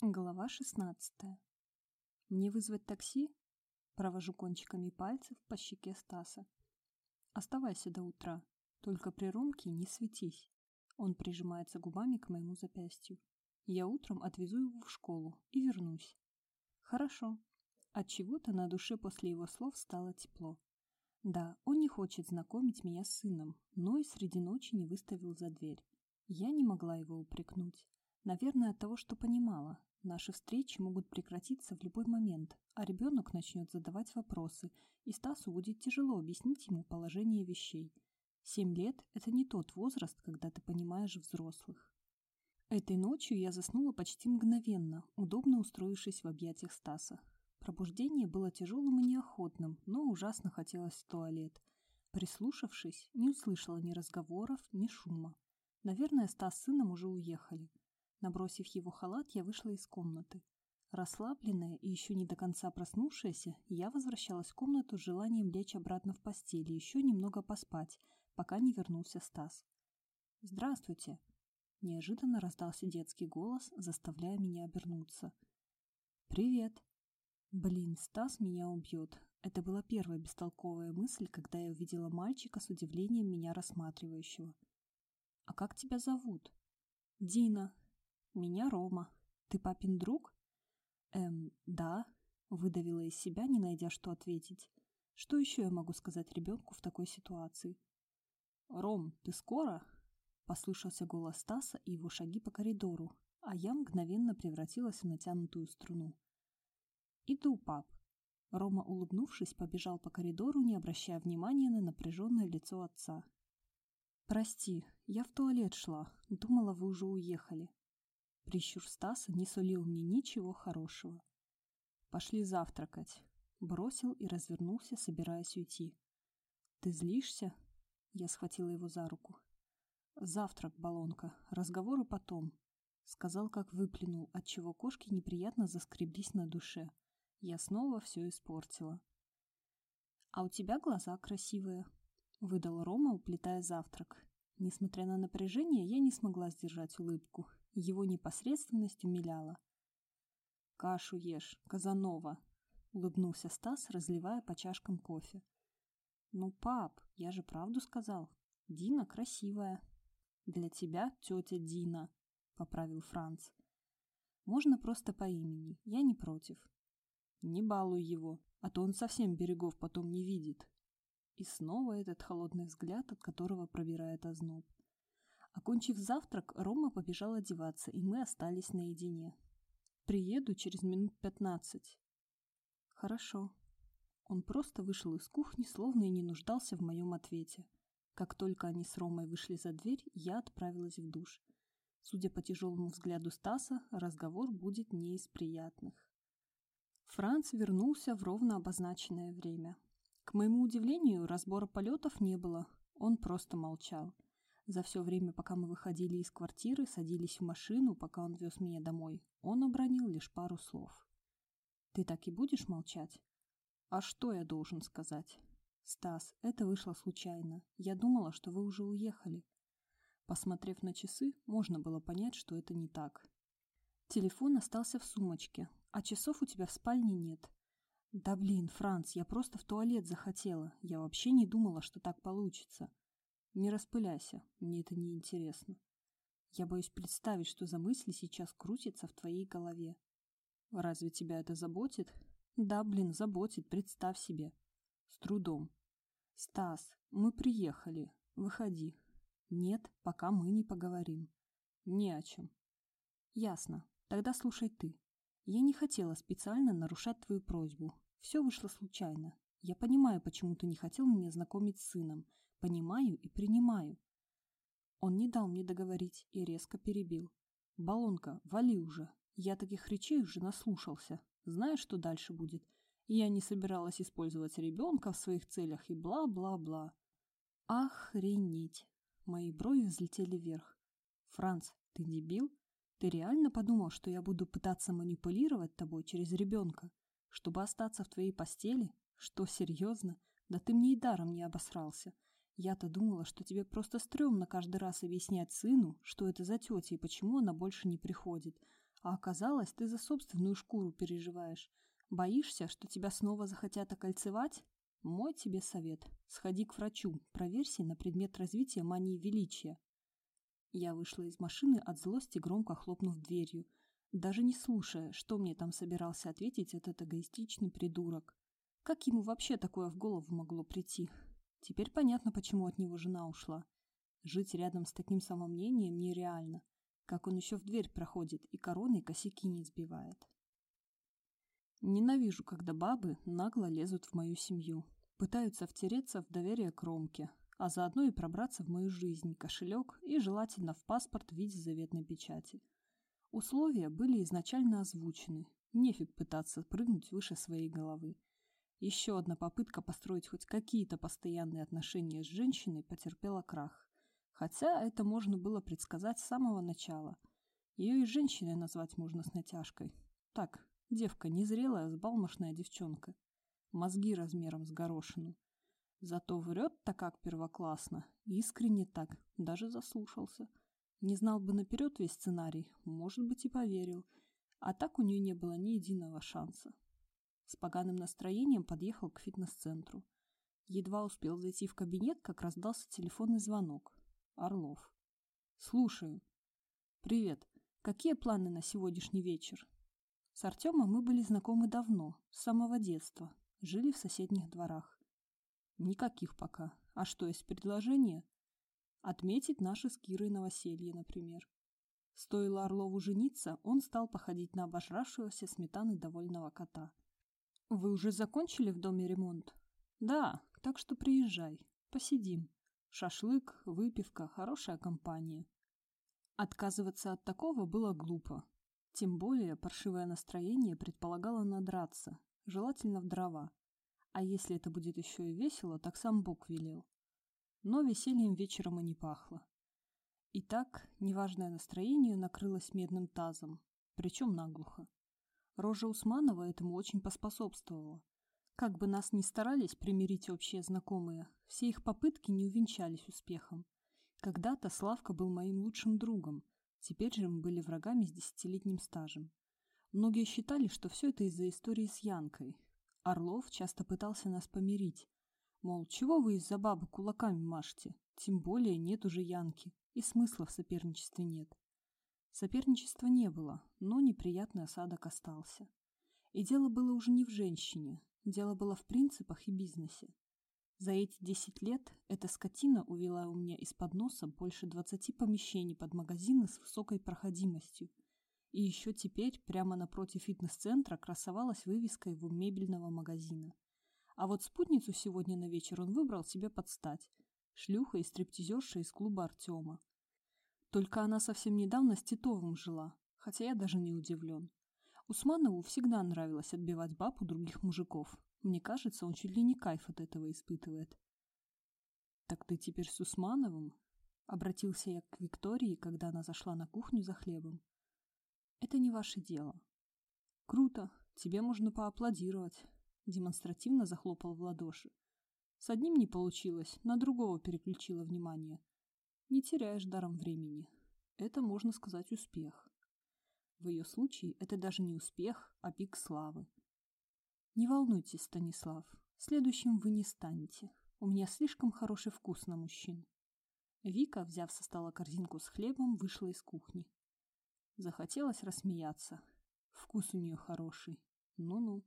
Глава 16. Мне вызвать такси? Провожу кончиками пальцев по щеке Стаса. Оставайся до утра. Только при Ромке не светись. Он прижимается губами к моему запястью. Я утром отвезу его в школу и вернусь. Хорошо. От чего-то на душе после его слов стало тепло. Да, он не хочет знакомить меня с сыном, но и среди ночи не выставил за дверь. Я не могла его упрекнуть. Наверное, от того, что понимала. Наши встречи могут прекратиться в любой момент, а ребенок начнет задавать вопросы, и Стасу будет тяжело объяснить ему положение вещей. Семь лет – это не тот возраст, когда ты понимаешь взрослых. Этой ночью я заснула почти мгновенно, удобно устроившись в объятиях Стаса. Пробуждение было тяжелым и неохотным, но ужасно хотелось в туалет. Прислушавшись, не услышала ни разговоров, ни шума. Наверное, Стас с сыном уже уехали. Набросив его халат, я вышла из комнаты. Расслабленная и еще не до конца проснувшаяся, я возвращалась в комнату с желанием лечь обратно в постель и еще немного поспать, пока не вернулся Стас. «Здравствуйте!» Неожиданно раздался детский голос, заставляя меня обернуться. «Привет!» Блин, Стас меня убьет. Это была первая бестолковая мысль, когда я увидела мальчика с удивлением меня рассматривающего. «А как тебя зовут?» «Дина», меня Рома. Ты папин друг? Эм, да. Выдавила из себя, не найдя что ответить. Что еще я могу сказать ребенку в такой ситуации? Ром, ты скоро? Послышался голос Стаса и его шаги по коридору, а я мгновенно превратилась в натянутую струну. «Иду, пап». Рома, улыбнувшись, побежал по коридору, не обращая внимания на напряженное лицо отца. «Прости, я в туалет шла. Думала, вы уже уехали. Прищур Стаса не сулил мне ничего хорошего. «Пошли завтракать», — бросил и развернулся, собираясь уйти. «Ты злишься?» — я схватила его за руку. «Завтрак, баллонка, разговоры потом», — сказал, как выплюнул, отчего кошки неприятно заскреблись на душе. Я снова все испортила. «А у тебя глаза красивые», — выдал Рома, уплетая завтрак. Несмотря на напряжение, я не смогла сдержать улыбку. Его непосредственность умиляла. «Кашу ешь, Казанова!» — улыбнулся Стас, разливая по чашкам кофе. «Ну, пап, я же правду сказал. Дина красивая». «Для тебя тетя Дина», — поправил Франц. «Можно просто по имени, я не против». «Не балуй его, а то он совсем берегов потом не видит». И снова этот холодный взгляд, от которого пробирает озноб. Окончив завтрак, Рома побежал одеваться, и мы остались наедине. «Приеду через минут пятнадцать». «Хорошо». Он просто вышел из кухни, словно и не нуждался в моем ответе. Как только они с Ромой вышли за дверь, я отправилась в душ. Судя по тяжелому взгляду Стаса, разговор будет не из приятных. Франц вернулся в ровно обозначенное время. К моему удивлению, разбора полетов не было, он просто молчал. За все время, пока мы выходили из квартиры, садились в машину, пока он вез меня домой, он обронил лишь пару слов. «Ты так и будешь молчать?» «А что я должен сказать?» «Стас, это вышло случайно. Я думала, что вы уже уехали». Посмотрев на часы, можно было понять, что это не так. Телефон остался в сумочке, а часов у тебя в спальне нет. Да блин, Франц, я просто в туалет захотела. Я вообще не думала, что так получится. Не распыляйся, мне это не интересно. Я боюсь представить, что за мысли сейчас крутятся в твоей голове. Разве тебя это заботит? Да, блин, заботит, представь себе. С трудом. Стас, мы приехали. Выходи. Нет, пока мы не поговорим. Не о чем. Ясно. Тогда слушай ты. Я не хотела специально нарушать твою просьбу. Все вышло случайно. Я понимаю, почему ты не хотел меня знакомить с сыном, Понимаю и принимаю. Он не дал мне договорить и резко перебил. Балонка, вали уже. Я таких речей уже наслушался. Знаешь, что дальше будет? Я не собиралась использовать ребенка в своих целях и бла-бла-бла. Охренеть. Мои брови взлетели вверх. Франц, ты дебил? Ты реально подумал, что я буду пытаться манипулировать тобой через ребенка, чтобы остаться в твоей постели? Что, серьезно? Да ты мне и даром не обосрался. Я-то думала, что тебе просто стрёмно каждый раз объяснять сыну, что это за тетя и почему она больше не приходит. А оказалось, ты за собственную шкуру переживаешь. Боишься, что тебя снова захотят окольцевать? Мой тебе совет. Сходи к врачу, проверься на предмет развития мании величия. Я вышла из машины от злости, громко хлопнув дверью, даже не слушая, что мне там собирался ответить этот эгоистичный придурок. Как ему вообще такое в голову могло прийти? Теперь понятно, почему от него жена ушла. Жить рядом с таким самомнением нереально. Как он еще в дверь проходит и короной косяки не сбивает. Ненавижу, когда бабы нагло лезут в мою семью. Пытаются втереться в доверие к Ромке, а заодно и пробраться в мою жизнь, кошелек и желательно в паспорт в виде заветной печати. Условия были изначально озвучены. Нефиг пытаться прыгнуть выше своей головы. Еще одна попытка построить хоть какие-то постоянные отношения с женщиной потерпела крах. Хотя это можно было предсказать с самого начала. Ее и женщиной назвать можно с натяжкой. Так, девка незрелая, сбалмошная девчонка. Мозги размером с горошину. Зато врет-то как первоклассно, искренне так, даже заслушался. Не знал бы наперед весь сценарий, может быть и поверил. А так у нее не было ни единого шанса. С поганым настроением подъехал к фитнес-центру. Едва успел зайти в кабинет, как раздался телефонный звонок. Орлов. «Слушаю». «Привет. Какие планы на сегодняшний вечер?» С Артемом мы были знакомы давно, с самого детства. Жили в соседних дворах. Никаких пока. А что, есть предложение? Отметить наши с Кирой новоселье, например. Стоило Орлову жениться, он стал походить на обожравшегося сметаны довольного кота. «Вы уже закончили в доме ремонт?» «Да, так что приезжай. Посидим. Шашлык, выпивка, хорошая компания». Отказываться от такого было глупо. Тем более паршивое настроение предполагало надраться, желательно в дрова. А если это будет еще и весело, так сам Бог велел но весельем вечером и не пахло. Итак, неважное настроение накрылось медным тазом, причем наглухо. Рожа Усманова этому очень поспособствовала. Как бы нас ни старались примирить общие знакомые, все их попытки не увенчались успехом. Когда-то Славка был моим лучшим другом, теперь же мы были врагами с десятилетним стажем. Многие считали, что все это из-за истории с Янкой. Орлов часто пытался нас помирить, Мол, чего вы из-за бабы кулаками машете? Тем более нет уже Янки, и смысла в соперничестве нет. Соперничества не было, но неприятный осадок остался. И дело было уже не в женщине, дело было в принципах и бизнесе. За эти десять лет эта скотина увела у меня из-под носа больше двадцати помещений под магазины с высокой проходимостью. И еще теперь прямо напротив фитнес-центра красовалась вывеска его мебельного магазина. А вот спутницу сегодня на вечер он выбрал себе подстать. Шлюха и стриптизерша из клуба Артема. Только она совсем недавно с Титовым жила, хотя я даже не удивлен. Усманову всегда нравилось отбивать баб у других мужиков. Мне кажется, он чуть ли не кайф от этого испытывает. «Так ты теперь с Усмановым?» Обратился я к Виктории, когда она зашла на кухню за хлебом. «Это не ваше дело». «Круто, тебе можно поаплодировать демонстративно захлопал в ладоши. С одним не получилось, на другого переключила внимание. Не теряешь даром времени. Это, можно сказать, успех. В ее случае это даже не успех, а пик славы. Не волнуйтесь, Станислав, следующим вы не станете. У меня слишком хороший вкус на мужчин. Вика, взяв со стола корзинку с хлебом, вышла из кухни. Захотелось рассмеяться. Вкус у нее хороший. Ну-ну.